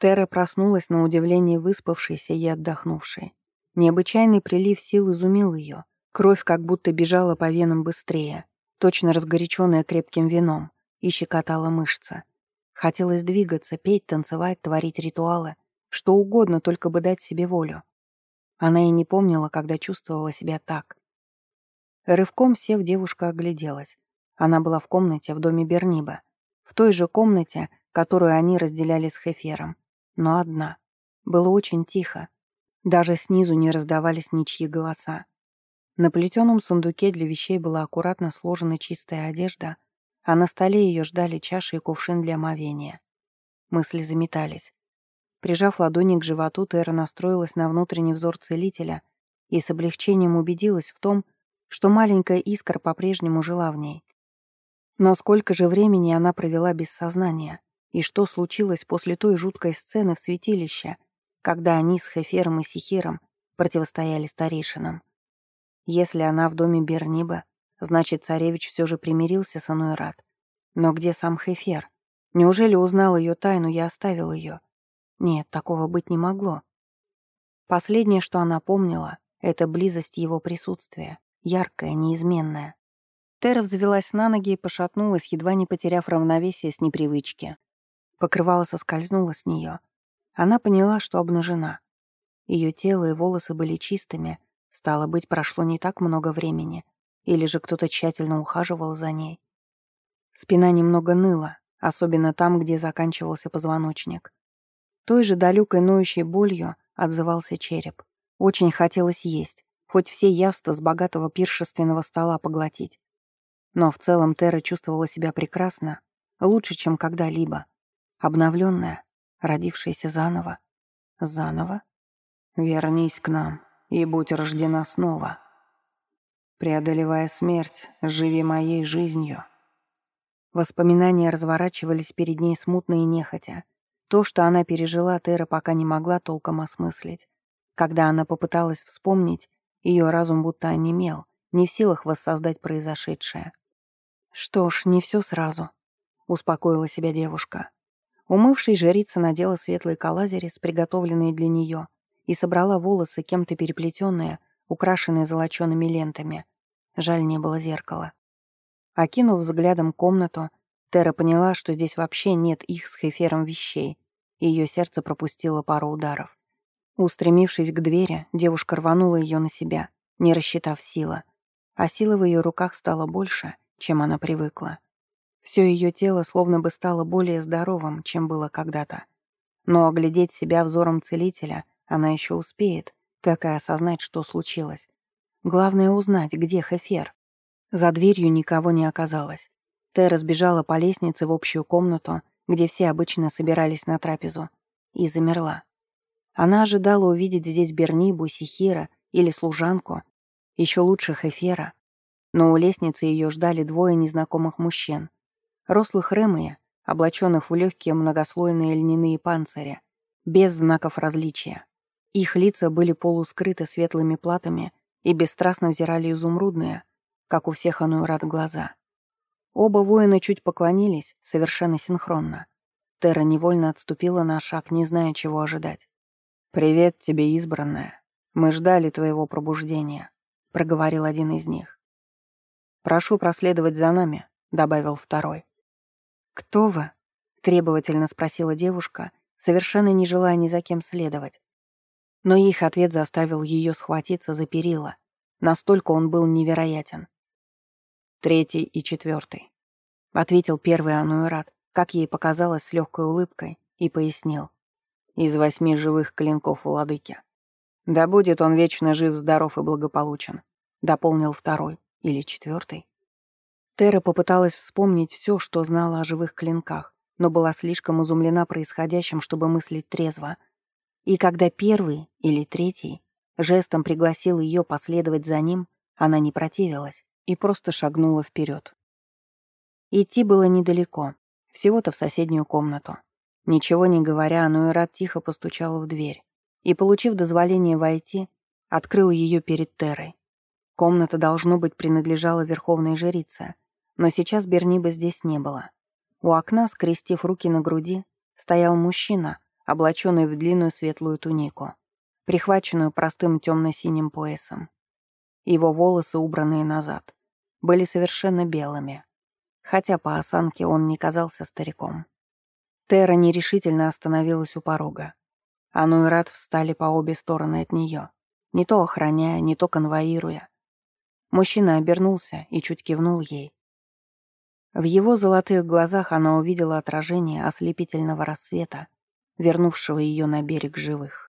Тера проснулась на удивление выспавшейся и отдохнувшей. Необычайный прилив сил изумил ее. Кровь как будто бежала по венам быстрее, точно разгоряченная крепким вином, и щекотала мышцы. Хотелось двигаться, петь, танцевать, творить ритуалы, что угодно, только бы дать себе волю. Она и не помнила, когда чувствовала себя так. Рывком сев, девушка огляделась. Она была в комнате в доме Берниба. В той же комнате, которую они разделяли с Хефером но одна. Было очень тихо. Даже снизу не раздавались ничьи голоса. На плетеном сундуке для вещей была аккуратно сложена чистая одежда, а на столе ее ждали чаши и кувшин для омовения. Мысли заметались. Прижав ладони к животу, Тера настроилась на внутренний взор целителя и с облегчением убедилась в том, что маленькая искра по-прежнему жила в ней. Но сколько же времени она провела без сознания? И что случилось после той жуткой сцены в святилище, когда они с Хефером и Сихиром противостояли старейшинам? Если она в доме Берниба, значит, царевич все же примирился с Ануэрат. Но где сам Хефер? Неужели узнал ее тайну и оставил ее? Нет, такого быть не могло. Последнее, что она помнила, это близость его присутствия, яркая, неизменная. Тера взвелась на ноги и пошатнулась, едва не потеряв равновесие с непривычки. Покрывало соскользнуло с нее. Она поняла, что обнажена. Ее тело и волосы были чистыми, стало быть, прошло не так много времени, или же кто-то тщательно ухаживал за ней. Спина немного ныла, особенно там, где заканчивался позвоночник. Той же далекой ноющей болью отзывался череп. Очень хотелось есть, хоть все явства с богатого пиршественного стола поглотить. Но в целом Тера чувствовала себя прекрасно, лучше, чем когда-либо обновленная, родившаяся заново. Заново? Вернись к нам и будь рождена снова. Преодолевая смерть, живи моей жизнью. Воспоминания разворачивались перед ней смутно и нехотя. То, что она пережила, Тера пока не могла толком осмыслить. Когда она попыталась вспомнить, ее разум будто онемел, не в силах воссоздать произошедшее. «Что ж, не все сразу», — успокоила себя девушка. Умывшись, жрица надела светлый калазерис, приготовленный для нее, и собрала волосы, кем-то переплетенные, украшенные золочеными лентами. Жаль, не было зеркала. Окинув взглядом комнату, Тера поняла, что здесь вообще нет их с Хефером вещей, и ее сердце пропустило пару ударов. Устремившись к двери, девушка рванула ее на себя, не рассчитав силы, а силы в ее руках стало больше, чем она привыкла. Все ее тело словно бы стало более здоровым, чем было когда-то. Но оглядеть себя взором целителя она еще успеет, как и осознать, что случилось. Главное узнать, где Хефер. За дверью никого не оказалось. Тера сбежала по лестнице в общую комнату, где все обычно собирались на трапезу, и замерла. Она ожидала увидеть здесь Бернибу, Сихира или служанку, еще лучше Хефера. Но у лестницы ее ждали двое незнакомых мужчин, рослых ремыя, облаченных в легкие многослойные льняные панцири, без знаков различия. Их лица были полускрыты светлыми платами и бесстрастно взирали изумрудные, как у всех Ануэрат глаза. Оба воина чуть поклонились, совершенно синхронно. Тера невольно отступила на шаг, не зная, чего ожидать. «Привет тебе, избранная. Мы ждали твоего пробуждения», — проговорил один из них. «Прошу проследовать за нами», — добавил второй. «Кто вы?» — требовательно спросила девушка, совершенно не желая ни за кем следовать. Но их ответ заставил ее схватиться за перила. Настолько он был невероятен. «Третий и четвертый», — ответил первый Ануэрат, как ей показалось с легкой улыбкой, и пояснил. «Из восьми живых клинков владыки. Да будет он вечно жив, здоров и благополучен», — дополнил второй или четвертый. Тера попыталась вспомнить все, что знала о живых клинках, но была слишком изумлена происходящим, чтобы мыслить трезво. И когда первый или третий жестом пригласил ее последовать за ним, она не противилась и просто шагнула вперед. Идти было недалеко, всего-то в соседнюю комнату. Ничего не говоря, Ануэрат тихо постучала в дверь и, получив дозволение войти, открыл ее перед Терой. Комната, должно быть, принадлежала верховной жрице, но сейчас Берниба здесь не было. У окна, скрестив руки на груди, стоял мужчина, облаченный в длинную светлую тунику, прихваченную простым темно-синим поясом. Его волосы, убранные назад, были совершенно белыми, хотя по осанке он не казался стариком. Тера нерешительно остановилась у порога. Ану и Рад встали по обе стороны от нее, не то охраняя, не то конвоируя. Мужчина обернулся и чуть кивнул ей. В его золотых глазах она увидела отражение ослепительного рассвета, вернувшего ее на берег живых.